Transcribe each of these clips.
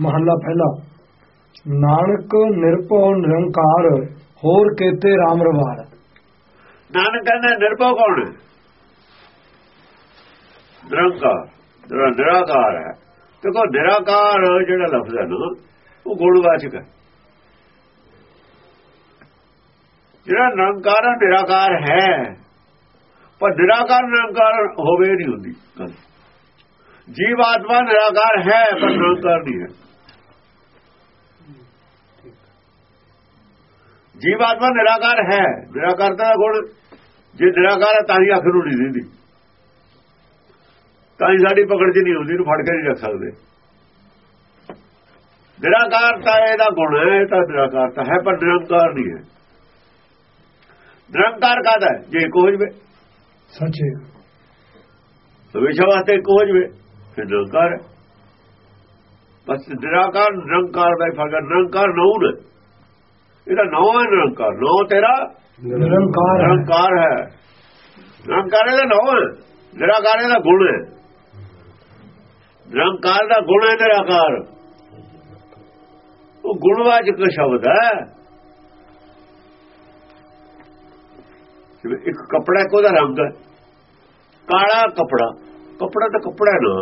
ਮਹੱਲਾ ਪਹਿਲਾ। ਨਾਨਕ ਨਿਰਭਉ ਨਿਰੰਕਾਰ, ਹੋਰ ਕੇਤੇ RAM ਰਵਾਰ ਨਾਨਕ ਕਹਿੰਦਾ, ਨਿਰਭਉ ਕੌਣ ਹੈ? ਨਿਰੰਕਾਰ। ਜਿਹੜਾ ਨਿਰਾਕਾਰ ਹੈ। ਦੇਖੋ, ਨਿਰਾਕਾਰ ਜਿਹੜਾ ਲਫ਼ਜ਼ ਹੈ ਨਾ, ਉਹ ਗੁਣਵਾਚਕ ਹੈ। ਜਿਹੜਾ ਨਿਰੰਕਾਰ, ਨਿਰਾਕਾਰ ਹੈ, ਪਰ ਨਿਰਾਕਾਰ, ਨਿਰੰਕਾਰ ਹੋਵੇ ਨਹੀਂ ਹੁੰਦੀ। ਜੀਵ ਆਤਮਾ ਨਿਰਾਕਾਰ ਹੈ ਪਰ ਨਿਰੰਕਾਰ ਨਹੀਂ ਹੈ। ਜੀਵ ਆਤਮਾ ਨਿਰਾਕਾਰ ਹੈ। ਨਿਰਾਕਾਰਤਾ ਦਾ ਗੁਣ ਜੇ ਨਿਰਾਕਾਰ ਹੈ ਤਾਂ ਹੀ ਅੱਖ ਨੂੰ ਨਹੀਂ ਦਿੰਦੀ। ਤਾਂ ਹੀ ਸਾਡੀ ਪਕੜ 'ਚ ਨਹੀਂ ਹੁੰਦੀ ਨੂੰ ਫੜ ਕੇ ਨਹੀਂ ਰੱਖ ਸਕਦੇ। ਨਿਰਾਕਾਰਤਾ ਇਹਦਾ ਗੁਣ ਹੈ ਇਹ ਤਾਂ ਨਿਰਾਕਾਰਤਾ ਹੈ ਪਰ ਨਿਰੰਕਾਰ ਨਹੀਂ ਹੈ। ਨਿਰੰਕਾਰ ਕਾਹਦਾ ਹੈ? ਜੇ ਹੋ ਜਵੇ ਸੱਚੇ। ਹਮੇਸ਼ਾ ਵਾਸਤੇ ਹੋ ਜਵੇ ਫਿਰ ਨਿਰੰਕਾਰ ਹੈ। ਬਸ ਨਿਰਾਕਾਰ ਨਿਰੰਕਾਰ ਦਾ ਫ਼ਰਕ ਨਿਰੰਕਾਰ ਨੌਨ ਹੈ ਇਹਦਾ ਨੌ ਹੈ ਨਿਰੰਕਾਰ। ਨੌ ਤੇਰਾ ਨਿਰੰਕਾਰ। ਨਿਰੰਕਾਰ ਹੈ। ਨਿਰੰਕਾਰ ਇਹਦਾ ਨੌ ਹੈ। ਨਿਰਾਕਾਰ ਇਹਦਾ ਗੁਣ ਹੈ। ਨਿਰੰਕਾਰ ਦਾ ਗੁਣ ਹੈ ਨਿਰਾਕਾਰ। ਉਹ ਗੁਣਵਾਚਕ ਸ਼ਬਦ ਹੈ। ਜਿਵੇਂ ਇੱਕ ਕਪੜਾ ਕੋਦਾ ਰੰਗ ਹੈ। ਕਾਲਾ ਕਪੜਾ। ਕਪੜਾ ਤਾਂ ਕਪੜਾ ਨਾ।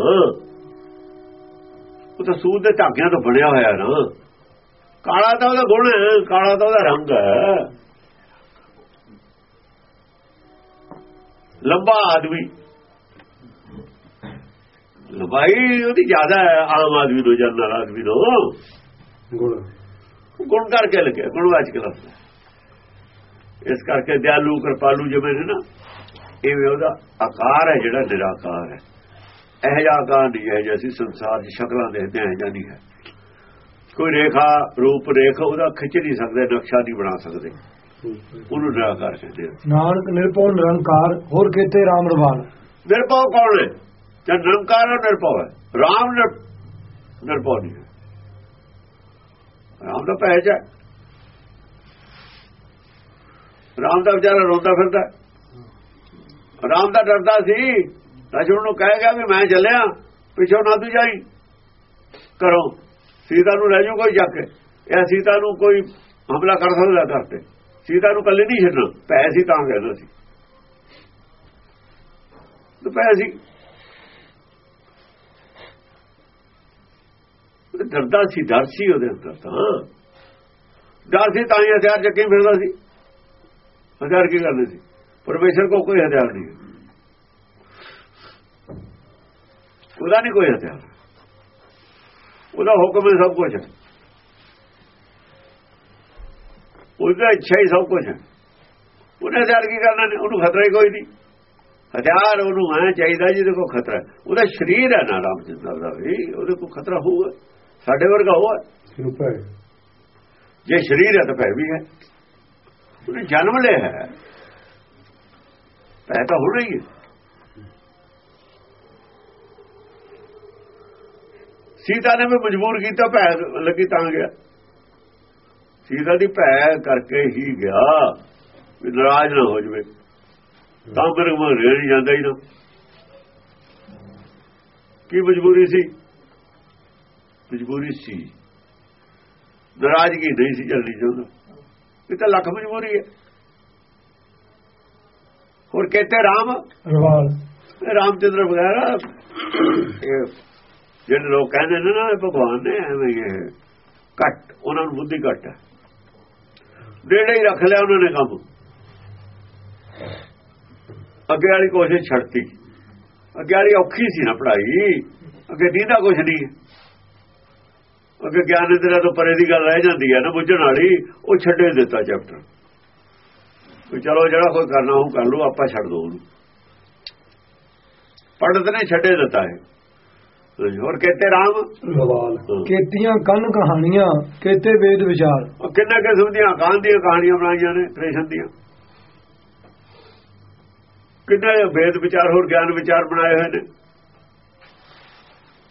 ਉਹ ਤਾਂ ਸੂਤ ਦੇ ਧਾਗਿਆਂ ਤੋਂ ਬਣਿਆ ਹੋਇਆ ਨਾ। ਕਾਲਾ ਤਾਂ ਉਹਦਾ ਗੁਣ ਹੈ ਕਾਲਾ ਤਾਂ ਉਹਦਾ ਰੰਗ ਹੈ। ਲੰਬਾ ਆਦਮੀ। ਲੰਬਾਈ ਉਹਦੀ ਜ਼ਿਆਦਾ ਹੈ ਆਮ ਆਦਮੀ ਤੋਂ ਜਨਰਲ ਆਦਮੀ ਤੋਂ। ਗੁਣ। ਗੁਣ ਕਰਕੇ ਲੱਗਿਆ ਗੁਣਵਾਚਕ ਲਫ਼ਜ਼ ਹੈ। ਇਸ ਕਰਕੇ ਦਿਆਲੂ ਕਿਰਪਾਲੂ ਜਿਵੇਂ ਨੇ ਨਾ ਇਹ ਉਹਦਾ ਆਕਾਰ ਹੈ ਜਿਹੜਾ ਨਿਰਾਕਾਰ ਹੈ। ਇਹ ਜਿਹਾ ਆਕਾਰ ਨਹੀਂ ਹੈ ਜਿਵੇਂ ਸੰਸਾਰ ਦੀ ਸ਼ਕਲਾਂ ਦੇਖਦੇ ਹਾਂ ਜਾਂ ਨਹੀਂ ਹੈ। ਕੋਈ ਰੇਖਾ ਰੂਪ ਰੇਖ ਉਹਦਾ ਖਿੱਚ ਨਹੀਂ ਸਕਦੇ ਨਕਸ਼ਾ ਨਹੀਂ ਬਣਾ ਸਕਦੇ। ਉਹਨੂੰ ਨਿਰਾਕਾਰ ਕਹਿੰਦੇ ਆ। ਨਾਨਕ ਨਿਰਭਉ ਨਿਰੰਕਾਰ ਹੋਰ ਕੇਤੇ RAM ਰਵਾਰ ਨਿਰਭਉ ਕੌਣ ਹੈ? ਜਦ ਨਿਰੰਕਾਰ ਹੈ ਨਿਰਭਉ ਹੈ। ਰਾਮ ਨਿਰ- ਨਿਰਭਉ ਨਹੀਂ ਹੈ। ਰਾਮ ਦਾ ਪਹਿਚ ਹੈ। ਰਾਮ ਦਾ ਵਿਚਾਰਾ ਰੋਂਦਾ ਫਿਰਦਾ ਹੈ। ਰਾਮ ਦਾ ਡਰਦਾ ਸੀ। ਲਛਮਣ ਨੂੰ ਕਹਿ ਗਿਆ ਵੀ ਮੈਂ ਚੱਲਿਆ, ਪਿੱਛੋਂ ਨਾ ਤੂੰ ਜਾਈ। ਕਰੋ ਸੀਤਾ ਨੂੰ ਲੈ ਜਾਓ ਕੋਈ ਜਾ ਕੇ। ਇਹ ਸੀਤਾ ਨੂੰ ਕੋਈ ਹਮਲਾ ਕਰ ਸਕਦਾ ਕਰਤੇ ਸੀਤਾ ਨੂੰ ਕੱਲੇ ਨਹੀਂ ਛੱਡਣਾ ਪੈ ਸੀ ਤਾਂ ਕਹਿੰਦਾ ਸੀ। ਤੇ ਪੈ ਸੀ। ਡਰਦਾ ਸੀ, ਡਰ ਸੀ ਉਹਦੇ ਅੰਦਰ ਤਾਂ। ਡਰ ਸੀ ਤਾਂ ਹੀ ਹਥਿਆਰ ਚੱਕੀ ਫਿਰਦਾ ਸੀ। ਹਥਿਆਰ ਕੀ ਕਰਦੇ ਸੀ? ਪਰਮੇਸ਼ਰ ਕੋ ਕੋਈ ਹਥਿਆਰ ਨਹੀਂ। ਉਹਦਾ ਨਹੀਂ ਕੋਈ ਹਥਿਆਰ। ਉਹਦਾ ਹੁਕਮ ਹੈ ਸਭ ਕੁਝ ਉਹਦਾ ਇੱਛਾ ਹੀ ਸਭ ਕੁਝ ਹੈ। ਉਹਨੇ ਹਥਿਆਰ ਕੀ ਕਰਨਾ ਨੇ? ਉਹਨੂੰ ਖਤਰਾ ਹੀ ਕੋਈ ਨਹੀਂ। ਹਥਿਆਰ ਉਹਨੂੰ ਐ ਚਾਹੀਦਾ ਜਿਹਦੇ ਕੋਲ ਖਤਰਾ। ਉਹਦਾ ਸਰੀਰ ਹੈ ਨਾ ਰਾਮਚੰਦਰ ਦਾ ਵੀ ਉਹਦੇ ਕੋਲ ਖਤਰਾ ਹੋਊਗਾ। ਸਾਡੇ ਵਰਗਾ ਰੁਪਏ ਜੇ ਸਰੀਰ ਹੈ ਤਾਂ ਭੈ ਵੀ ਹੈ। ਉਹਨੇ ਜਨਮ ਲਿਆ ਹੈ। ਭੈ ਤਾਂ ਹੋ ਰਹੀ ਹੈ ਸੀਤਾ ਨੇ ਵੀ ਮਜਬੂਰ ਕੀਤਾ ਭੈ ਲੱਗੀ ਤਾਂ ਗਿਆ। ਸੀਤਾ ਦੀ ਭੈ ਕਰਕੇ ਹੀ ਗਿਆ, ਵੀ ਨਾਰਾਜ਼ ਨਾ ਹੋ ਜਵੇ। ਤਾਂ ਮੇਰੇ ਕੋਲ ਰਹਿ ਨਹੀਂ ਜਾਂਦਾ ਹੀ ਨਾ। ਕੀ ਮਜਬੂਰੀ ਸੀ? ਮਜਬੂਰੀ ਸੀ। ਨਾਰਾਜ਼ਗੀ ਨਹੀਂ ਸੀ ਜਲਦੀ ਚਾਹੁੰਦਾ ਇਹ ਤਾਂ ਲੱਖ ਮਜਬੂਰੀ ਹੈ। ਹੋਰ ਕਹਤੇ ਰਾਮ? ਇਹ ਰਾਮਚੰਦਰ ਵਗੈਰਾ। ਜਿਹੜੇ ਲੋਕ ਕਹਿੰਦੇ ਨੇ ਨਾ ਭਗਵਾਨ ਨੇ ਐਵੇਂ ਘੱਟ ਉਹਨਾਂ ਨੂੰ ਬੁੱਧੀ ਘੱਟ ਹੈ। ਡੇੜੇ ਹੀ ਰੱਖ ਲਿਆ ਉਹਨਾਂ ਨੇ ਕੰਮ। ਅੱਗੇ ਵਾਲੀ ਕੋਸ਼ਿਸ਼ ਛੱਡਤੀ। ਅੱਗੇ ਵਾਲੀ ਔਖੀ ਸੀ ਨਾ ਪੜ੍ਹਾਈ। ਅੱਗੇ ਦੀਦਾ ਕੁਝ ਨਹੀਂ। ਅੱਗੇ ਗਿਆਨ ਇੰਦਰਾ ਤੋਂ ਪਰੇ ਦੀ ਗੱਲ ਰਹਿ ਜਾਂਦੀ ਹੈ ਨਾ ਬੁੱਝਣ ਵਾਲੀ ਉਹ ਛੱਡੇ ਦਿੱਤਾ ਚੈਪਟਰ ਵੀ ਚਲੋ ਜਿਹੜਾ ਕੋਈ ਕਰਨਾ ਉਹ ਕਰ ਲਓ ਆਪਾਂ ਛੱਡ ਦੋ ਉਹਨੂੰ। ਪੰਡਤ ਨੇ ਛੱਡੇ ਦਿੱਤਾ ਹੈ ਹੋਰ ਕਹਤੇ ਰਾਮ? ਰਵਾਲ। ਕੇਤੀਆਂ ਕੰਨ ਕਹਾਣੀਆਂ ਕੇਤੇ ਵੇਦ ਵਿਚਾਰ। ਕਿੰਨੇ ਕਿਸਮ ਦੀਆਂ ਕਾਨ ਦੀਆਂ ਕਹਾਣੀਆਂ ਬਣਾਈਆਂ ਨੇ ਕ੍ਰਿਸ਼ਨ ਦੀਆਂ? ਕਿੰਨੇ ਵੇਦ ਵਿਚਾਰ ਹੋਰ ਗਿਆਨ ਵਿਚਾਰ ਬਣਾਏ ਹੋਏ ਨੇ?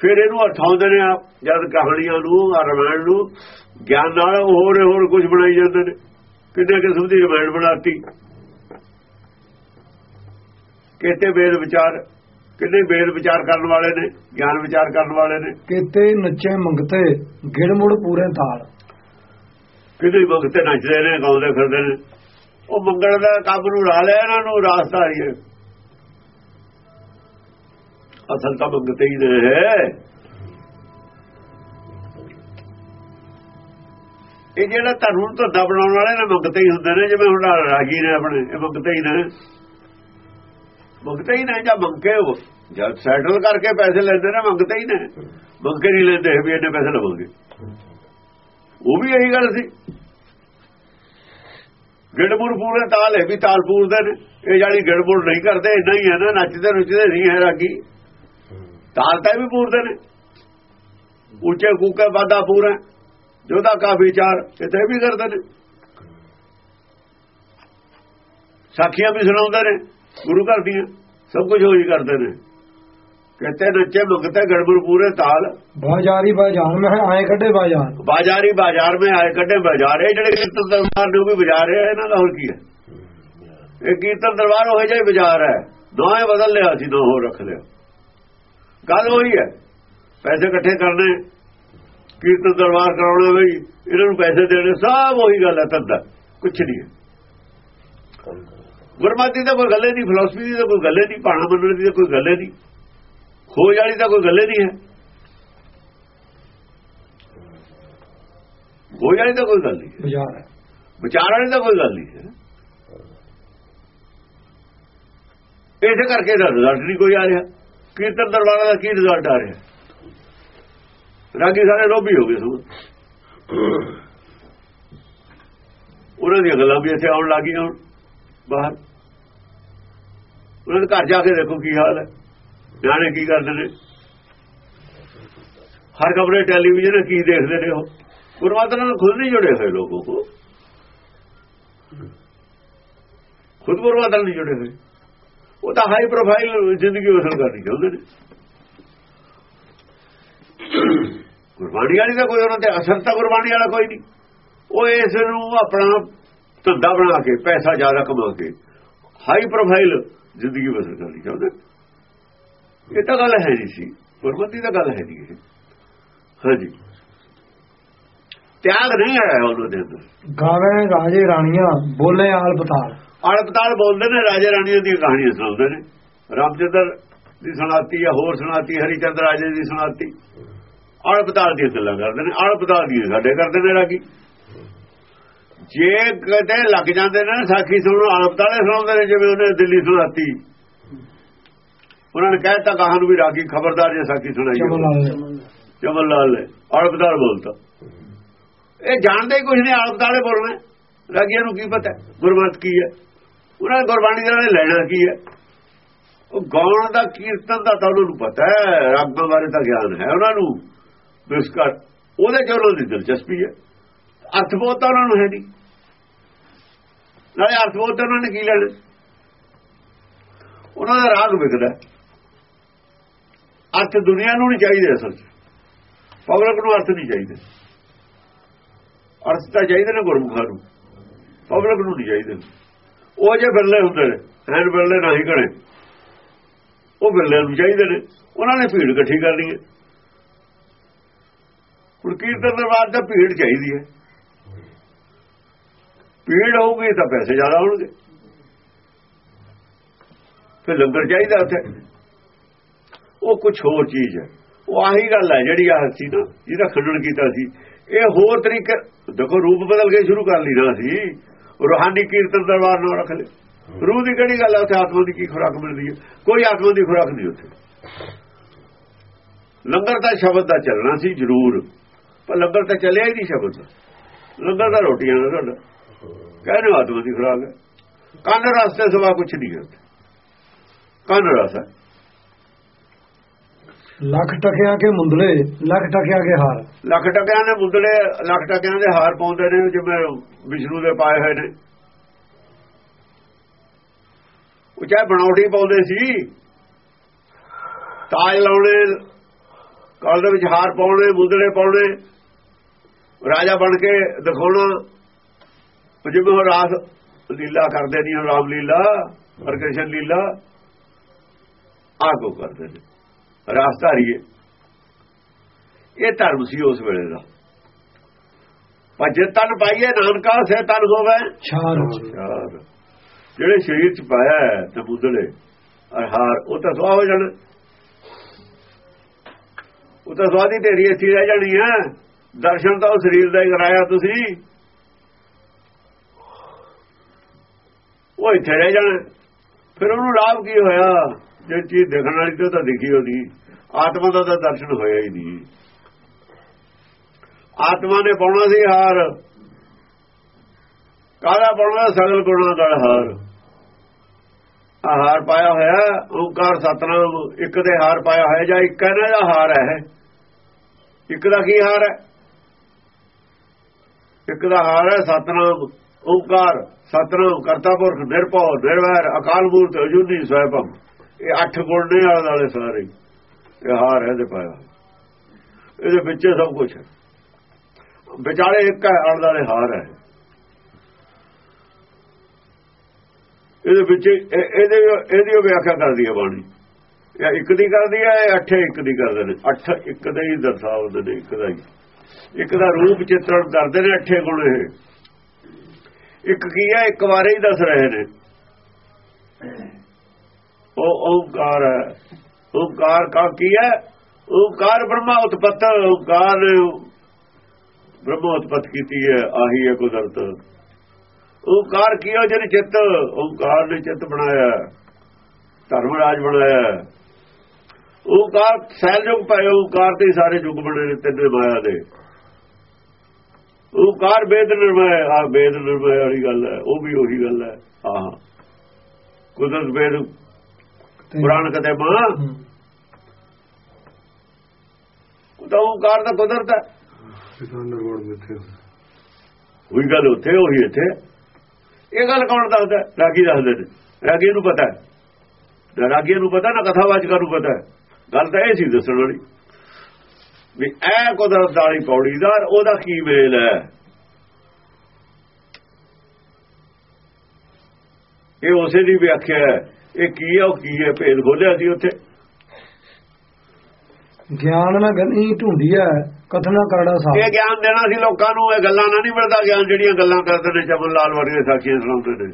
ਫਿਰ ਇਹਨੂੰ ਅਠਾਉਂਦੇ ਨੇ ਆਪ ਜਦ ਕਹਾਣੀਆਂ ਨੂੰ ਰਮਾਇਣ ਨੂੰ ਗਿਆਨ ਨਾਲ ਹੋਰ ਹੋਰ ਕੁਝ ਬਣਾਈ ਜਾਂਦੇ ਨੇ। ਕਿੰਨੇ ਕਿਸਮ ਦੀ ਰਮਾਇਣ ਬਣਾਤੀ। ਕਿਤੇ ਵੇਦ ਵਿਚਾਰ ਕਿੰਨੇ ਵੇਦ ਵਿਚਾਰ ਕਰਨ ਵਾਲੇ ਨੇ ਗਿਆਨ ਵਿਚਾਰ ਕਰਨ ਵਾਲੇ ਨੇ। ਕਿਤੇ ਨੱਚੇ ਮੰਗਤੇ ਗਿੜਮੁੜ ਪੂਰੇ ਤਾਲ। ਕਿਤੇ ਭਗਤੇ ਨੱਚਦੇ ਨੇ ਗਾਉਂਦੇ ਫਿਰਦੇ ਨੇ। ਉਹ ਮੰਗਣ ਦਾ ਕੰਮ ਨੂੰ ਲਾ ਲਿਆ ਇਹਨਾਂ ਨੂੰ ਰਾਸਤਾ ਹੀ ਹੈ ਅਸਲ ਤਾਂ ਮੰਗਤੇ ਹੀ ਨੇ। ਇਹ ਜਿਹੜਾ ਧਰਮ ਨੂੰ ਧੰਦਾ ਬਣਾਉਣ ਵਾਲੇ ਨੇ ਮੰਗਤੇ ਹੀ ਹੁੰਦੇ ਨੇ, ਜਿਵੇਂ ਹੁਣ ਰਾਗੀ ਨੇ ਆਪਣੇ, ਇਹ ਮੰਗਤੇ ਹੀ ਨੇ। ਮੰਗਤੇ ਹੀ ਨੇ ਜਾਂ ਮੰਗੇ ਉਹ? ਜਦ ਸੈਟਲ ਕਰਕੇ ਪੈਸੇ ਲੈਂਦੇ ਨੇ ਮੰਗਤੇ ਹੀ ਨੇ। ਮੰਗੇ ਨਹੀਂ ਲੈਂਦੇ ਵੀ ਇਹਨੇ ਪੈਸੇ ਲਵਾਂਗੇ ਉਹ ਵੀ ਇਹੀ ਗੱਲ ਸੀ। ਗਿੜਮੁਰ ਪੂਰੇ ਤਾਲ ਹੈ ਵੀ ਤਾਲ ਪੂਰਦੇ ਨੇ। ਇਹ ਜਾਨੀ ਗਿੜਮੁਰ ਨਹੀਂ ਕਰਦੇ, ਇੰਨਾ ਹੀ ਹੈ ਨਾ, ਨੱਚਦੇ ਨੁੱਚਦੇ ਨਹੀਂ ਹੈ ਰਾਗੀ। ਤਾਲ ਤਾਂ ਵੀ ਪੂਰਦੇ ਨੇ। ਉੱਚੇ ਕੂਕੇ ਵਾਦਾ ਪੂਰਾ। ਜੋਦਾ ਕਾਫੀ ਚਾਰ ਕਿਤੇ ਵੀ ਕਰਦੇ ਨੇ। ਸਾਖੀਆਂ ਵੀ ਸੁਣਾਉਂਦੇ ਨੇ ਗੁਰੂ ਘਰ ਦੀਆਂ ਸਭ ਕੁਝ ਉਹੀ ਕਰਦੇ ਨੇ। ਕਹਤੇ ਨੱਚੇ ਮੁਕਤੇ ਗੜਬੜ ਪੂਰੇ ਤਾਲ। ਬਾਜ਼ਾਰੀ ਬਾਜ਼ਾਰ ਮੈਂ ਆਏ ਕੱਢੇ ਬਾਜ਼ਾਰ। ਬਾਜ਼ਾਰੀ ਬਾਜ਼ਾਰ ਮੈਂ ਆਏ ਕੱਢੇ ਬਾਜ਼ਾਰ। ਇਹ ਜਿਹੜੇ ਕੀਰਤਨ ਦਰਬਾਰ ਨੂੰ ਵੀ ਬਾਜ਼ਾਰ ਹੈ ਇਹਨਾਂ ਦਾ ਹੋਰ ਕੀ ਹੈ? ਇਹ ਕੀਰਤਨ ਦਰਬਾਰ ਹੋਏ ਜਾਈ ਬਾਜ਼ਾਰ ਹੈ। ਦੋਵੇਂ ਬਦਲ ਲਿਆ ਸੀ ਦੋ ਹੋਰ ਰੱਖ ਲਿਆ। ਗੱਲ ਉਹੀ ਹੈ। ਪੈਸੇ ਇਕੱਠੇ ਕਰਨੇ ਕੀਰਤਨ ਦਰਬਾਰ ਕਰਾਉਣਾ ਬਈ ਇਹਨਾਂ ਨੂੰ ਪੈਸੇ ਦੇਣੇ ਸਭ ਉਹੀ ਗੱਲ ਹੈ ਤੱਦਾ ਕੁਛ ਨਹੀਂ ਹੈ। ਗੁਰਮਤਿ ਦਾ ਕੋਈ ਗੱਲੇ ਨਹੀਂ ਫਿਲਾਸਫੀ ਦੀ ਤਾਂ ਕੋਈ ਗੱਲੇ ਨਹੀਂ ਪਾਣਾ ਮੰਨਣ ਦੀ ਤਾਂ ਕੋਈ ਗੱਲੇ ਨਹੀਂ ਖੋਜ ਵਾਲੀ ਤਾਂ ਕੋਈ ਗੱਲੇ ਨਹੀਂ ਹੈ। ਖੋਜ ਵਾਲੀ ਤਾਂ ਕੋਈ ਗੱਲ ਨਹੀਂ ਵਿਚਾਰ ਹੈ। ਵਿਚਾਰ ਵਾਲੀ ਤਾਂ ਕੋਈ ਗੱਲ ਨਹੀਂ ਹੈ। ਇਹਦੇ ਕਰਕੇ ਦਾ ਰਿਜ਼ਲਟ ਨਹੀਂ ਕੋਈ ਆ ਰਿਹਾ। ਕੀਰਤਨ ਦਰਬਾਰ ਦਾ ਕੀ ਰਿਜ਼ਲਟ ਆ ਰਿਹਾ? ਰਾਗੀ ਸਾਰੇ ਲੋਭੀ ਹੋ ਗਏ ਸਭ ਉਹਨਾਂ ਦੀਆਂ ਗੱਲਾਂ ਵੀ ਇੱਥੇ ਆਉਣ ਲੱਗੀਆਂ ਹੁਣ, ਬਾਹਰ। ਉਹਨਾਂ ਦੇ ਘਰ ਜਾ ਕੇ ਦੇਖੋ ਕੀ ਹਾਲ ਹੈ। ਜਾਣੇ ਕੀ ਕਰਦੇ ਨੇ। ਹਰ ਕਮਰੇ ਟੈਲੀਵਿਜ਼ਨ ਕੀ ਦੇਖਦੇ ਨੇ ਉਹ। ਗੁਰਮਤਿ ਨਾਲ ਖੁਦ ਨਹੀਂ ਜੁੜੇ ਹੋਏ ਲੋਕੋ ਕੋ ਖੁਦ ਗੁਰਮਤਿ ਨਾਲ ਨਹੀਂ ਜੁੜੇ ਹੋਏ। ਉਹ ਤਾਂ ਹਾਈ ਪ੍ਰੋਫਾਈਲ ਜ਼ਿੰਦਗੀ ਵਸਲ ਕਰਨੀ ਚਾਹੁੰਦੇ ਨੇ। ਗੁਰਬਾਣੀ ਵਾਲੀ ਦਾ ਕੋਈ ਉਹਨਾਂ ਤੇ ਅਸਰ ਤਾਂ ਗੁਰਬਾਣੀ ਵਾਲਾ ਕੋਈ ਨਹੀਂ। ਉਹ ਇਸ ਨੂੰ ਆਪਣਾ ਧੰਦਾ ਬਣਾ ਕੇ ਪੈਸਾ ਜ਼ਿਆਦਾ ਕਮਾ ਕੇ ਹਾਈ ਪ੍ਰੋਫਾਈਲ ਜ਼ਿੰਦਗੀ ਬਸਰ ਕਰਨੀ ਚਾਹੁੰਦੇ ਇਹ ਤਾਂ ਗੱਲ ਹੈ ਨਹੀਂ ਸੀ। ਗੁਰਮਤੀ ਦਾ ਗੱਲ ਹੈ ਨਹੀਂ ਇਹ। ਹਾਂਜੀ। ਤਿਆਗ ਨਹੀਂ ਹੈ ਉਹਨਾਂ ਦੇ ਅੰਦਰ। ਗਾਵੇ ਰਾਜੇ ਰਾਣੀਆਂ ਬੋਲੇ ਆਲਪਤਾਲ ਆਲਪਤਾਲ ਬੋਲਦੇ ਨੇ ਰਾਜੇ ਰਾਣੀਆਂ ਦੀ ਕਹਾਣੀ ਸੁਣਾਉਂਦੇ ਨੇ। ਰਾਮ ਰਾਮਚੰਦਰ ਦੀ ਸੁਣਾਤੀ ਹੈ ਹੋਰ ਸੁਣਾਤੀ ਹਰੀਚੰਦਰ ਰਾਜੇ ਦੀ ਸੁਣਾਤੀ। ਅਣਪਤਾ ਦੀ ਗੱਲਾਂ ਕਰਦੇ ਨੇ ਅਣਪਤਾ ਦੀ ਸਾਡੇ ਕਰਦੇ ਨੇ ਰਾਗੀ। ਜੇ ਕਦੇ ਲੱਗ ਜਾਂਦੇ ਨੇ ਸਾਖੀ ਸੁਣੋ ਅਣਪਤਾ ਨੇ ਸੁਣਾਉਂਦੇ ਨੇ ਜਿਵੇਂ ਉਹਨੇ ਦਿੱਲੀ ਸੁਣਾਤੀ ਉਹਨਾਂ ਨੇ ਕਹਿਤਾ ਕਹਾਂ ਨੂੰ ਵੀ ਰਾਗੀ ਖਬਰਦਾਰ ਜੇ ਸਾਖੀ ਸੁਣਾਈ ਜਮਲ ਲਾਲ ਨੇ। ਅਣਪਤਾ ਬੋਲਤਾ। ਇਹ ਜਾਣਦੇ ਹੀ ਕੁਝ ਨਹੀਂ ਅਣਪਤਾ ਨੇ ਬੋਲਣਾ ਰਾਗੀਆਂ ਨੂੰ ਕੀ ਪਤਾ ਗੁਰਮਤ ਕੀ ਹੈ? ਉਹਨਾਂ ਨੇ ਗੁਰਬਾਣੀ ਦੇ ਲੈਣਾ ਕੀ ਹੈ? ਉਹ ਗਾਉਣ ਦਾ ਕੀਰਤਨ ਦਾ ਤਾਂ ਉਹਨਾਂ ਨੂੰ ਪਤਾ ਹੈ ਰੱਬ ਬਾਰੇ ਤਾਂ ਗਿਆਨ ਹੈ ਉਹਨਾਂ ਨੂੰ। ਬਿਸਕਰ ਉਹਦੇ ਚ ਉਹਨਾਂ ਦੀ ਦਿਲਚਸਪੀ ਹੈ? ਅਰਥਬੋਧ ਤਾਂ ਉਹਨਾਂ ਨੂੰ ਹੈ ਨਹੀਂ ਨਾਲੇ ਅਰਥਬੋਧ ਤਾਂ ਉਹਨਾਂ ਨੇ ਕੀ ਲੈਣਾ? ਉਹਨਾਂ ਦਾ ਰਾਗ ਵਿਕਦਾ ਅਰਥ ਦੁਨੀਆ ਨੂੰ ਨਹੀਂ ਚਾਹੀਦੇ ਅਸਲ 'ਚ। ਪਬਲਿਕ ਨੂੰ ਅਰਥ ਨਹੀਂ ਚਾਹੀਦੇ। ਅਰਥ ਤਾਂ ਚਾਹੀਦੇ ਨੇ ਗੁਰਮੁਖਾਂ ਨੂੰ। ਪਬਲਿਕ ਨੂੰ ਨਹੀਂ ਚਾਹੀਦੇ। ਉਹ ਜੇ ਬਿਰਲੇ ਹੁੰਦੇ ਨੇ, ਹੈਨ ਬਿਰਲੇ ਨਹੀਂ ਕਰੇ ਉਹ ਬਿਰਲੇ ਨੂੰ ਚਾਹੀਦੇ ਨੇ। ਉਹਨਾਂ ਨੇ ਭੀੜ ਇਕੱਠੀ ਕਰਨੀ ਹੈ। ਹੁਣ ਕੀਰਤਨ ਦਰਬਾਰ ਤਾਂ ਭੀੜ ਚਾਹੀਦੀ ਹੈ। ਭੀੜ ਹੋਊਗੀ ਤਾਂ ਪੈਸੇ ਜ਼ਿਆਦਾ ਹੋਣਗੇ। ਫਿਰ ਲੰਗਰ ਚਾਹੀਦਾ ਉੱਥੇ। ਉਹ ਕੁਝ ਹੋਰ ਚੀਜ਼ ਹੈ। ਉਹ ਆਹੀ ਗੱਲ ਹੈ ਜਿਹੜੀ ਆਹ ਸੀ ਨਾ, ਜਿਹਦਾ ਖੰਡਨ ਕੀਤਾ ਸੀ। ਇਹ ਹੋਰ ਤਰੀਕੇ, ਦੇਖੋ ਰੂਪ ਬਦਲ ਕੇ ਸ਼ੁਰੂ ਕਰ ਲਈ ਸੀ। ਰੂਹਾਨੀ ਕੀਰਤਨ ਦਰਬਾਰ ਨਾਲ ਰੱਖ ਲੈ ਰੂਹ ਦੀ ਕਿਹੜੀ ਗੱਲ ਹੈ? ਉੱਥੇ ਆਤਮਾ ਦੀ ਕੀ ਖੁਰਾਕ ਮਿਲਦੀ ਹੈ? ਕੋਈ ਆਤਮਾ ਦੀ ਖੁਰਾਕ ਨਹੀਂ ਉੱਥੇ। ਲੰਗਰ ਦਾ ਸ਼ਬਦ ਦਾ ਚੱਲਣਾ ਸੀ ਜ਼ਰੂਰ। ਪਰ ਲੰਗਰ ਤਾਂ ਚੱਲਿਆ ਹੀ ਨਹੀਂ ਸ਼ਬਦ ਲੰਗਰ ਦਾ ਰੋਟੀਆਂ ਦਾ ਤੁਹਾਡਾ। ਕਹਿੰਦੇ ਆਤਮਾ ਦੀ ਖੁਰਾਕ ਹੈ। ਕੰਨ ਰਸਤੇ ਸਵਾ ਕੁਛ ਨਹੀਂ ਹੈ ਕੰਨ ਰਸ ਹੈ। ਲੱਖ ਟਕਿਆਂ ਕੇ ਮੁੰਦਲੇ ਲੱਖ ਟਕਿਆਂ ਕੇ ਹਾਰ। ਲੱਖ ਟਕਿਆਂ ਦੇ ਮੁੰਦਲੇ ਲੱਖ ਟਕਿਆਂ ਦੇ ਹਾਰ ਪਾਉਂਦੇ ਨੇ ਜਿਵੇਂ ਵਿਸ਼ਨੂੰ ਦੇ ਪਾਏ ਹੋਏ ਨੇ। ਉਹ ਚਾਹੇ ਬਣਾਉਟੀ ਪਾਉਂਦੇ ਸੀ। ਤਾਜ ਲਾਉਣੇ ਕਾਲ ਦੇ ਵਿੱਚ ਹਾਰ ਪਾਉਣੇ ਮੁੰਦਲੇ ਪਾਉਣੇ। ਰਾਜਾ ਬਣ ਕੇ ਦਿਖਾਉਣਾ ਜਿਵੇਂ ਉਹ ਰਾਸ ਲੀਲਾ ਕਰਦੇ ਨਹੀਂ ਰਾਮ ਲੀਲਾ ਔਰ ਕ੍ਰਿਸ਼ਨ ਲੀਲਾ ਆ ਕੋ ਕਰਦੇ ਨੇ। ਰਾਸਧਾਰੀਏ ਇਹ ਧਰਮ ਸੀ ਉਸ ਵੇਲੇ ਦਾ। ਪਰ ਜੇ ਤਨ ਪਾਈਏ ਨਾਨਕਾ ਸੇ ਤਨ ਹੋਵੇ। ਛਾਰ ਜਿਹੜੇ ਸਰੀਰ ਚ ਪਾਇਆ ਤੇ ਬੁੱਧਲੇ ਹਾਰ ਉਹ ਤਾਂ ਸਵਾ ਹੋ ਜਾਣਾ। ਉਹ ਤਾਂ ਸਵਾਦੀ ਢੇਰੀ ਇੱਥੇ ਰਹਿ ਜਾਣੀ ਹੈ। ਦਰਸ਼ਨ ਤਾਂ ਉਹ ਸਰੀਰ ਦਾ ਹੀ ਕਰਾਇਆ ਤੁਸੀਂ। ਉਹ ਇੱਥੇ ਰਹਿ ਜਾਣਾ। ਫਿਰ ਉਹਨੂੰ ਲਾਭ ਕੀ ਹੋਇਆ? ਜੇ ਚੀਜ਼ ਦੇਖਣ ਵਾਲੀ ਉਹ ਤਾਂ ਦਿਖੀ ਉਹਦੀ ਆਤਮਾ ਦਾ ਤਾਂ ਦਰਸ਼ਨ ਹੋਇਆ ਹੀ ਨਹੀਂ। ਆਤਮਾ ਨੇ ਪਾਉਣਾ ਸੀ ਹਾਰ। ਕਾਹਦਾ ਪਾਉਣਾ? ਸਗਲ ਗੁਣਾ ਦਾ ਹਾਰ। ਆਹ ਹਾਰ ਪਾਇਆ ਹੋਇਆ, ਓੰਕਾਰ, ਸਤਨਾਮ, ਇੱਕ ਦੇ ਹਾਰ ਪਾਇਆ ਹੋਇਆ ਜਾਂ ਇੱਕ ਇਹਨਾਂ ਦਾ ਹਾਰ ਹੈ। ਇੱਕ ਦਾ ਕੀ ਹਾਰ ਹੈ? ਇੱਕ ਦਾ ਹਾਰ ਹੈ ਸਤਨਾਮ, ਓੰਕਾਰ, ਸਤਨਾਮ, ਕਰਤਾ ਪੁਰਖ, ਨਿਰਭਉ, ਨਿਰਵੈਰ, ਅਕਾਲ ਮੂਰਤ, ਅਜੂਨੀ ਸਵੈਭੰ ਇਹ ਅੱਠ ਗੁਣ ਨੇ ਆਲੇ ਵਾਲੇ ਸਾਰੇ। ਇਹ ਹਾਰ ਹੈ ਇਹਦੇ ਪਾਇਆ। ਇਹਦੇ ਵਿੱਚ ਸਭ ਕੁਝ ਹੈ। ਵਿਚਾਲੇ ਇੱਕ ਹੈ, ਆਲੇ ਵਾਲੇ ਹਾਰ ਹੈ। ਇਹਦੇ ਵਿੱਚ ਇਹਦੇ ਇਹਦੀ ਵਿਆਖਿਆ ਕਰਦੀ ਹੈ ਬਾਣੀ। ਇਹ ਇੱਕ ਦੀ ਕਰਦੀ ਹੈ, ਇਹ ਅੱਠੇ ਇੱਕ ਦੀ ਕਰਦੇ ਨੇ। ਅੱਠ ਇੱਕ ਦੇ ਹੀ ਦਰਸਾਉਂਦੇ ਨੇ, ਇੱਕ ਦਾ ਹੀ। ਇੱਕ ਦਾ ਰੂਪ ਚਿੱਤਰਣ ਕਰਦੇ ਨੇ ਅੱਠੇ ਗੁਣ ਇਹ। ਇੱਕ ਕੀ ਹੈ? ਇੱਕ ਵਾਰੇ ਹੀ ਦੱਸ ਰਹੇ ਨੇ। ਉਹ ਓੰਕਾਰ ਹੈ। ਓੰਕਾਰ ਕਾ ਕੀ ਹੈ? ਓੰਕਾਰ ਬ੍ਰਹਮਾ ਉਤਪਤ, ਓੰਕਾਰ ਨੇ ਬ੍ਰਹਮਾ ਉਤਪਤ ਕੀਤੀ ਹੈ, ਆਹੀ ਹੈ ਕੁਦਰਤ। ਓੰਕਾਰ ਕੀਓ ਜਿਹਨੇ ਚਿੱਤ, ਓੰਕਾਰ ਨੇ ਚਿੱਤ ਬਣਾਇਆ। ਧਰਮ ਰਾਜ ਬਣਾਇਆ। ਓੰਕਾਰ ਸਹਿਜੋਗ ਪਏ ਓੰਕਾਰ ਤੇ ਹੀ ਸਾਰੇ ਯੁੱਗ ਬਣੇ ਨੇ ਤਿੰਨੇ ਮਾਇਆ ਦੇ। ਓੰਕਾਰ ਵੇਦ ਨਿਰਮੈ ਆ ਵੇਦ ਨਿਰਮੈ ਵਾਲੀ ਗੱਲ ਹੈ ਉਹ ਵੀ ਉਹੀ ਗੱਲ ਹੈ ਆਹ। ਕੁਦਰਤ ਵੇਦ ਪੁਰਾਣ ਕਦੇ ਮਾਂ ਤਾਂ ਓੰਕਾਰ ਦਾ ਕੁਦਰਤ ਹੈ। ਉਹੀ ਗੱਲ ਉੱਥੇ ਉਹੀ ਇੱਥੇ। ਇਹ ਗੱਲ ਕੌਣ ਦੱਸਦਾ ਰਾਗੀ ਦੱਸਦੇ ਨੇ। ਰਾਗੀ ਨੂੰ ਪਤਾ ਹੈ। ਨਾ ਰਾਗੀ ਨੂੰ ਪਤਾ ਨਾ ਕਥਾਵਾਚਕਾਂ ਨੂੰ ਪਤਾ ਹੈ। ਗੱਲ ਤਾਂ ਇਹ ਸੀ ਦੱਸਣ ਵਾਲੀ ਵੀ ਇਹ ਕੁਦਰਤ ਵਾਲੀ ਪੌੜੀ ਦਾ ਉਹਦਾ ਕੀ ਮੇਲ ਹੈ। ਇਹ ਉਸੇ ਦੀ ਵਿਆਖਿਆ ਹੈ। ਇਹ ਕੀ ਹੈ ਉਹ ਕੀ ਹੈ? ਭੇਦ ਖੋਲਿਆ ਸੀ ਉੱਥੇ। ਗਿਆਨ ਨਾ ਗਨੀ ਢੂੰਡੀਆ ਕਥਨਾ ਕਰੜਾ ਸਾਹਿਬ ਇਹ ਗਿਆਨ ਦੇਣਾ ਸੀ ਲੋਕਾਂ ਨੂੰ ਇਹ ਗੱਲਾਂ ਨਾਲ ਨਹੀਂ ਮਿਲਦਾ। ਗਿਆਨ ਜਿਹੜੀਆਂ ਗੱਲਾਂ ਕਰਦੇ ਨੇ ਚਮਨ ਲਾਲ ਵਰਗੇ ਸਾਖੀਆਂ ਸੁਣਾਉਂਦੇ ਨੇ।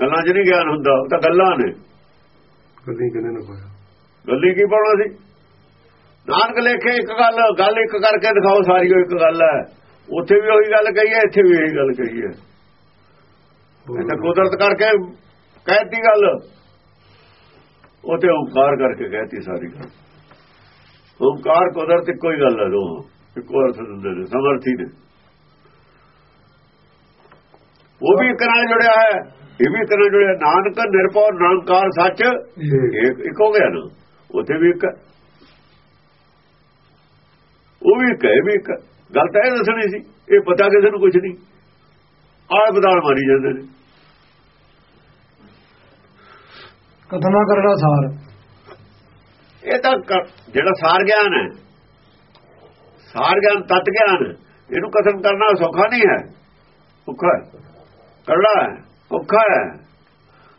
ਗੱਲਾਂ 'ਚ ਨਹੀਂ ਗਿਆਨ ਹੁੰਦਾ ਉਹ ਤਾਂ ਗੱਲਾਂ ਨੇ। ਕਦੀ ਕਿਨੇ ਨਾ ਪਾਇਆ ਗੱਲੀ ਕੀ ਪਾਉਣਾ ਸੀ? ਨਾਨਕ ਲੇਖੇ ਇੱਕ ਗੱਲ ਗੱਲ ਇੱਕ ਕਰਕੇ ਦਿਖਾਓ ਸਾਰੀ ਉਹ ਇੱਕ ਗੱਲ ਹੈ। ਉੱਥੇ ਵੀ ਉਹੀ ਗੱਲ ਕਹੀ ਹੈ ਇੱਥੇ ਵੀ ਉਹੀ ਗੱਲ ਕਹੀ ਹੈ। ਇਹ ਤਾਂ ਕੁਦਰਤ ਕਰਕੇ ਕਹਿਤੀ ਗੱਲ। ਉਥੇ ਓੰਕਾਰ ਕਰਕੇ ਕਹਿਤੀ ਸਾਰੀ ਗੱਲ। ਓੰਕਾਰ ਕੁਦਰਤ ਇੱਕੋ ਹੀ ਗੱਲ ਹੈ ਦੋ ਇੱਕੋ ਅਰਥ ਦਿੰਦੇ ਨੇ ਸਮਰਥੀ ਨੇ। ਉਹ ਵੀ ਇੱਕ ਨਾਲ ਜੁੜਿਆ ਹੈ ਇਹ ਵੀ ਇੱਕ ਨਾਲ ਜੁੜਿਆ ਨਾਨਕ ਨਿਰਭਉ ਨਿਰੰਕਾਰ ਸੱਚ ਇੱਕ ਇੱਕ ਹੋ ਗਿਆ ਨਾ। ਉਥੇ ਵੀ ਇੱਕ। ਉਹ ਵੀ ਇੱਕ ਹੈ ਇਹ ਵੀ ਇੱਕ। ਗੱਲ ਤਾਂ ਇਹ ਦੱਸਣੀ ਸੀ ਇਹ ਪਤਾ ਕਿਸੇ ਨੂੰ ਕੁਝ ਨਹੀਂ। ਆਲੇ ਬਦਾਲ ਮਾਰੀ ਜਾਂਦੇ ਨੇ। ਕਥਨਾ ਕਰੜਾ ਸਾਰ। ਇਹ ਤਾਂ ਜਿਹੜਾ ਸਾਰ ਗਿਆਨ ਹੈ ਸਾਰ ਗਿਆਨ ਤਤ ਗਿਆਨ ਇਹਨੂੰ ਕਥਨ ਕਰਨਾ ਸੌਖਾ ਨਹੀਂ ਹੈ। ਔਖਾ ਹੈ। ਕਰੜਾ ਹੈ ਔਖਾ ਹੈ।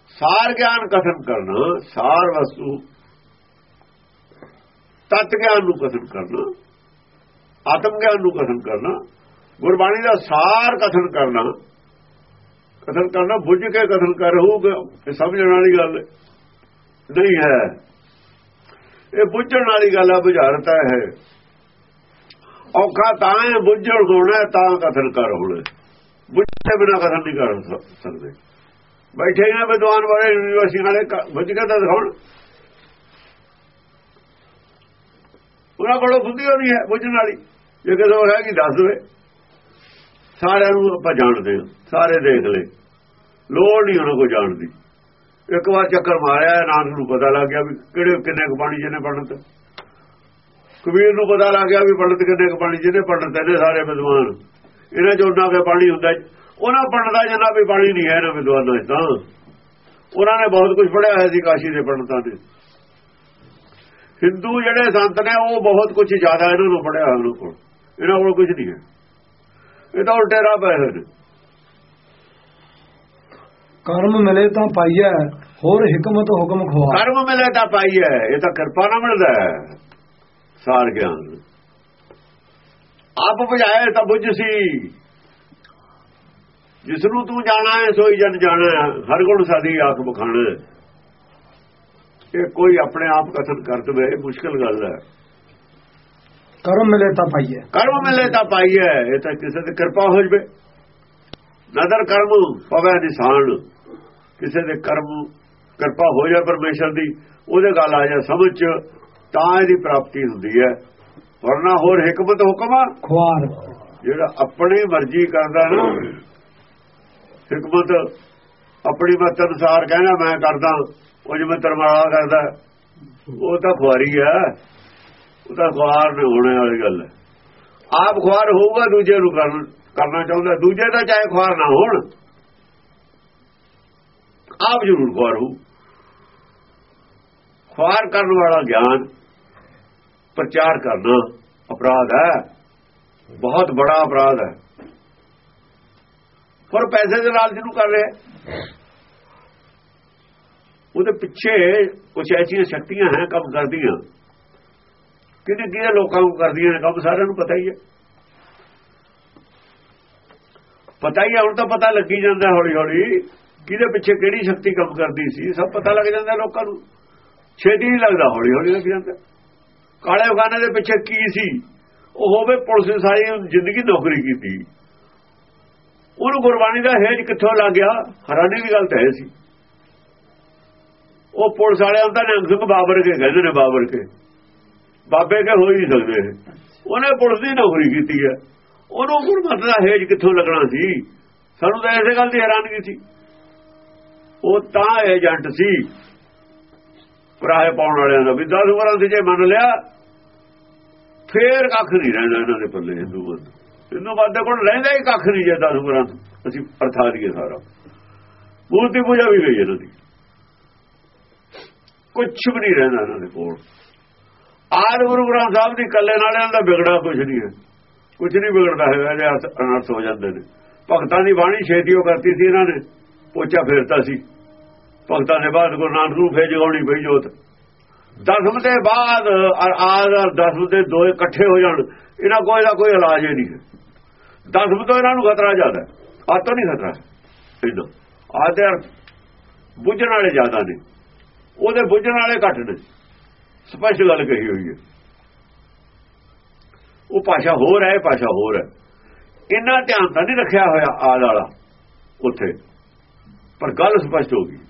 ਸਾਰ ਗਿਆਨ ਕਥਨ ਕਰਨਾ ਸਾਰ ਵਸਤੂ ਤਤ ਗਿਆਨ ਨੂੰ ਕਥਨ ਕਰਨਾ ਆਤਮ ਗਿਆਨ ਨੂੰ ਕਥਨ ਕਰਨਾ, ਗੁਰਬਾਣੀ ਦਾ ਸਾਰ ਕਥਨ ਕਰਨਾ। ਕਥਨ ਕਰਨਾ, ਬੁੱਝ ਕੇ ਕਥਨ ਕਰ ਰਹੂਗਾ ਇਹ ਸਮਝਣ ਵਾਲੀ ਗੱਲ ਨਹੀਂ ਹੈ। ਇਹ ਬੁੱਝਣ ਵਾਲੀ ਗੱਲ ਆ, ਬੁਝਾਰਤਾ ਹੈ ਔਖਾ ਤਾਂ ਹੈ, ਬੁੱਝਣ ਹੋਣਾ ਤਾਂ ਕਥਨ ਕਰ ਹੋਣਾ। ਬੁੱਝੇ ਬਿਨਾ ਕਥਨ ਨਹੀਂ ਕਰ ਸਕਦੇ। ਬੈਠੇ ਨੇ ਵਿਦਵਾਨ ਵਾਲੇ ਯੂਨੀਵਰਸਿਟੀ ਵਾਲੇ ਬੁੱਝ ਕੇ ਤਾਂ ਦਿਖਾਉਣ। ਉਹਨਾਂ ਕੋਲੋਂ ਬੁੱਧੀ ਹੋਣੀ ਹੈ ਬੁੱਝਣ ਵਾਲੀ। ਜੇ ਕਿਸੇ ਹੋਰ ਹੈ ਕਿ ਦੱਸ ਦੇਵੇ। ਸਾਰਿਆਂ ਨੂੰ ਆਪਾਂ ਜਾਣਦੇ ਹਾਂ, ਸਾਰੇ ਦੇਖ ਲੈ ਲੋੜ ਨਹੀਂ ਉਹਨਾਂ ਕੋ ਜਾਣ ਦੀ ਇੱਕ ਵਾਰ ਚੱਕਰ ਮਾਰਿਆ, ਨਾਨਕ ਨੂੰ ਪਤਾ ਲੱਗ ਗਿਆ ਵੀ ਕਿਹੜੇ, ਕਿੰਨੇ ਕੁ ਪਾਣੀ ਜਿਹਨੇ ਪੜਨ ਤੇ। ਕਬੀਰ ਨੂੰ ਪਤਾ ਲੱਗ ਗਿਆ ਵੀ ਪੰਡਤ ਕਿੰਨੇ ਕੁ ਪਾਣੀ ਜਿਹਨੇ ਪੜਨ ਤੇ ਸਾਰੇ ਵਿਦਵਾਨ। ਇਹਨਾਂ ਚੋਂ ਉਹਨਾਂ ਕੇ ਪਾਣੀ ਹੁੰਦਾ, ਉਹਨਾਂ ਪੰਡਤਾਂ ਜਿੰਨਾ ਵੀ ਪਾਣੀ ਨਹੀਂ ਹੈ ਇਹਨਾਂ ਵਿਦਵਾਨਾਂ 'ਚ ਤਾਂ। ਉਹਨਾਂ ਨੇ ਬਹੁਤ ਕੁਝ ਪੜਿਆ ਹੋਇਆ ਸੀ ਕਾਸ਼ੀ ਦੇ ਪੰਡਤਾਂ ਦੇ ਹਿੰਦੂ ਜਿਹੜੇ ਸੰਤ ਨੇ ਉਹ ਬਹੁਤ ਕੁਝ ਜ਼ਿਆਦਾ ਇਹਨਾਂ ਨੂੰ ਪੜਿਆ ਉਹਨਾਂ ਕੋਲ। ਇਹਨਾਂ ਕੋਲ ਕੁਝ ਨਹੀਂ ਹੈ। ਇਹ ਤਾਂ ਉਲਟੇ ਰਾਹ ਪਏ ਹੋਏ ਕਰਮ ਮਿਲੇ ਤਾਂ ਪਾਈਐ ਹੋਰ ਹਕਮਤ ਹੁਕਮ ਖਵਾ। ਕਰਮ ਮਿਲੇ ਤਾਂ ਪਾਈਏ ਇਹ ਤਾਂ ਕਿਰਪਾ ਨਾਲ ਮਿਲਦਾ ਹੈ ਸਾਰ ਗਿਆਨ ਆਪ ਬੁਝਾਏ ਤਾਂ ਬੁੱਝ ਸੀ। ਜਿਸ ਨੂੰ ਤੂੰ ਜਾਣਾ ਹੈ ਸੋਈ ਜਨ ਜਾਣਾ ਹੈ। ਹਰ ਗੁਣ ਸਾਦੀ ਆਖ ਬਖਾਣ ਇਹ ਕੋਈ ਆਪਣੇ ਆਪ ਕਥਨ ਕਰ ਦਵੇ ਇਹ ਮੁਸ਼ਕਲ ਗੱਲ ਹੈ। ਕਰਮ ਮਿਲੇ ਤਾਂ ਪਾਈਐ ਕਰਮ ਮਿਲੇ ਤਾਂ ਪਾਈਏ ਇਹ ਤਾਂ ਕਿਸੇ ਦੀ ਕਿਰਪਾ ਹੋ ਜਵੇ। ਨਦਰ ਕਰਮ ਪਵੇ ਨਿਸ਼ਾਨ। ਕਿਸੇ ਦੇ ਕਰਮ ਕਿਰਪਾ ਹੋ ਜਾਏ ਪਰਮੇਸ਼ਰ ਦੀ ਉਹਦੇ ਗੱਲ ਆ ਜਾ ਸਮਝ ਚ ਤਾਂ ਇਹਦੀ ਪ੍ਰਾਪਤੀ ਹੁੰਦੀ ਹੈ। ਵਰਨਾ ਹੋਰ ਹਕਮਤ ਹੁਕਮ ਖੁਆਰ। ਜਿਹੜਾ ਆਪਣੀ ਮਰਜ਼ੀ ਕਰਦਾ ਨਾ ਹਕਮਤ ਆਪਣੀ ਮਤ ਅਨੁਸਾਰ ਕਹਿੰਦਾ ਮੈਂ ਕਰਦਾ। ਉਹ ਜਿਵੇਂ ਤਰਮਾਲਾ ਕਰਦਾ। ਉਹ ਤਾਂ ਖੁਆਰੀ ਹੈ ਉਹ ਤਾਂ ਖੁਆਰ ਨਹੀਂ ਹੋਣੇ ਵਾਲੀ ਗੱਲ ਹੈ। ਆਪ ਖੁਆਰ ਹੋਊਗਾ, ਦੂਜੇ ਨੂੰ ਕਰਨਾ ਚਾਹੁੰਦਾ। ਦੂਜੇ ਦਾ ਚਾਹੇ ਖੁਆਰ ਨਾ ਹੋਣ, ਆਪ ਜ਼ਰੂਰ ਖੁਆਰ ਹੋ ਖੁਆਰ ਕਰਨ ਵਾਲਾ ਗਿਆਨ, ਪ੍ਰਚਾਰ ਕਰਨਾ ਅਪਰਾਧ ਹੈ। ਬਹੁਤ ਬੜਾ ਅਪਰਾਧ ਹੈ। ਪਰ ਪੈਸੇ ਦੇ ਨਾਲ ਜਿਹਨੂੰ ਕਰ ਰਿਹਾ ਉਹਦੇ ਪਿੱਛੇ ਕੁਛ ਐਸੀਆਂ ਸ਼ਕਤੀਆਂ ਹੈ ਕੰਮ ਕਰਦੀਆਂ। ਕਿਹਨੇ ਕਿਹਨੇ ਲੋਕਾਂ ਨੂੰ ਕਰਦੀਆਂ ਨੇ ਕੰਮ ਸਾਰਿਆਂ ਨੂੰ ਪਤਾ ਹੀ ਹੈ। ਪਤਾ ਹੀ ਹੈ, ਹੁਣ ਤਾਂ ਪਤਾ ਲੱਗੀ ਜਾਂਦਾ ਹੌਲੀ ਹੌਲੀ ਕਿਹਦੇ ਪਿੱਛੇ ਕਿਹੜੀ ਸ਼ਕਤੀ ਕੰਮ ਕਰਦੀ ਸੀ, ਸਭ ਪਤਾ ਲੱਗ ਜਾਂਦਾ ਲੋਕਾਂ ਨੂੰ। ਛੇਤੀ ਨਹੀਂ ਲੱਗਦਾ ਹੌਲੀ ਹੌਲੀ ਲੱਗ ਜਾਂਦਾ। ਕਾਲੇ ਅਫਗਾਨਾਂ ਦੇ ਪਿੱਛੇ ਕੀ ਸੀ? ਉਹ ਹੋਵੇ ਪੁਲਿਸ ਨੇ ਸਾਰੀ ਜ਼ਿੰਦਗੀ ਨੌਕਰੀ ਕੀਤੀ। ਉਹਨੂੰ ਗੁਰਬਾਣੀ ਦਾ ਹੇਜ ਕਿੱਥੋਂ ਲੱਗ ਗਿਆ? ਹੈਰਾਨੀ ਦੀ ਗੱਲ ਤਾਂ ਇਹ ਸੀ। ਉਹ ਪੁਲਿਸ ਵਾਲਿਆਂ ਦਾ ਨਿਹੰਗ ਸਿੰਘ ਬਾਬਰ ਕੇ ਕਹਿੰਦੇ ਨੇ, ਬਾਬਰ ਕੇ। ਬਾਬੇ ਕੇ ਹੋ ਹੀ ਨਹੀਂ ਸਕਦੇ ਉਹਨੇ ਪੁਲਿਸ ਦੀ ਨੌਕਰੀ ਕੀਤੀ ਹੈ। ਉਹਨੂੰ ਗੁਰਮਤ ਦਾ ਹੇਜ ਕਿੱਥੋਂ ਲੱਗਣਾ ਸੀ? ਸਾਨੂੰ ਤਾਂ ਐਸੇ ਗੱਲ ਦੀ ਹੈਰਾਨਗੀ ਸੀ। ਉਹ ਤਾਂ ਏਜੰਟ ਸੀ। ਪਰਾਹੇ ਪਾਉਣ ਵਾਲਿਆਂ ਦਾ ਵੀ 10 ਵਾਰਾਂ ਸੀ ਜੇ ਮੰਨ ਲਿਆ, ਫੇਰ ਕੱਖ ਨਹੀਂ ਰਹਿਣਾ ਇਹਨਾਂ ਦੇ ਪੱਲੇ ਹਿੰਦੂ ਬੰਦ ਹਿੰਦੂ ਬੰਦੇ ਕੋਲ ਰਹਿੰਦਾ ਹੀ ਕੱਖ ਨਹੀਂ ਜੇ 10 ਵਾਰਾਂ ਅਸੀਂ ਅਰਥਾ ਦਈਏ ਸਾਰਾ। ਮੂਰਤੀ ਪੂਜਾ ਵੀ ਗਈ ਇਹਨਾਂ ਦੀ। ਕੁਝ ਵੀ ਨਹੀਂ ਰਹਿੰਦਾ ਇਹਨਾਂ ਦੇ ਕੋਲ। ਆਦ ਗੁਰੂ ਗ੍ਰੰਥ ਸਾਹਿਬ ਦੀ ਕੱਲੇ ਨਾਲ ਇਹਨਾਂ ਦਾ ਵਿਗੜਾ ਕੁਝ ਨਹੀਂ ਹੈ। ਕੁਝ ਨਹੀਂ ਵਿਗੜਦਾ ਹੈਗਾ ਜੇ ਅਰਥ ਅਨਰਥ ਹੋ ਜਾਂਦੇ ਨੇ। ਭਗਤਾਂ ਦੀ ਬਾਣੀ ਛੇਤੀ ਉਹ ਕਰਤੀ ਸੀ ਇਹਨਾਂ ਨੇ, ਪੋਚਾ ਫੇਰਤਾ ਸੀ। ਭਗਤਾਂ ਦੇ ਬਾਅਦ ਗੁਰੂ ਨਾਨਕ ਨੂੰ ਫੇਰ ਜਗਾਉਣੀ ਪਈ ਜੋਤ। ਦਸਮ ਦੇ ਬਾਅਦ ਔਰ ਆਦ ਦਸਮ ਦੇ ਦੋ ਇਕੱਠੇ ਹੋ ਜਾਣ, ਇਹਨਾਂ ਕੋਈ ਦਾ ਕੋਈ ਇਲਾਜ ਹੀ ਨਹੀਂ ਹੈ। ਦਸਮ ਤੋਂ ਇਹਨਾਂ ਨੂੰ ਖਤਰਾ ਜ਼ਿਆਦਾ ਆ ਆਹ ਨਹੀਂ ਖਤਰਾ ਇਹਨਾਂ ਆਦੇ ਬੁੱਝਣ ਵਾਲੇ ਜ਼ਿਆਦਾ ਨੇ। ਉਹਦੇ ਬੁੱਝਣ ਵਾਲੇ ਘੱਟ ਨੇ। ਸਪਸ਼ਟ ਗੱਲ ਕਹੀ ਹੋਈ ਹੈ। ਉਹ ਭਾਸ਼ਾ ਹੋਰ ਹੈ, ਇਹ ਭਾਸ਼ਾ ਹੋਰ ਹੈ। ਇੰਨਾ ਧਿਆਨ ਤਾਂ ਨਹੀਂ ਰੱਖਿਆ ਹੋਇਆ ਆਦ ਵਾਲਾ ਉੱਥੇ। ਪਰ ਗੱਲ ਸਪਸ਼ਟ ਹੋ ਗਈ।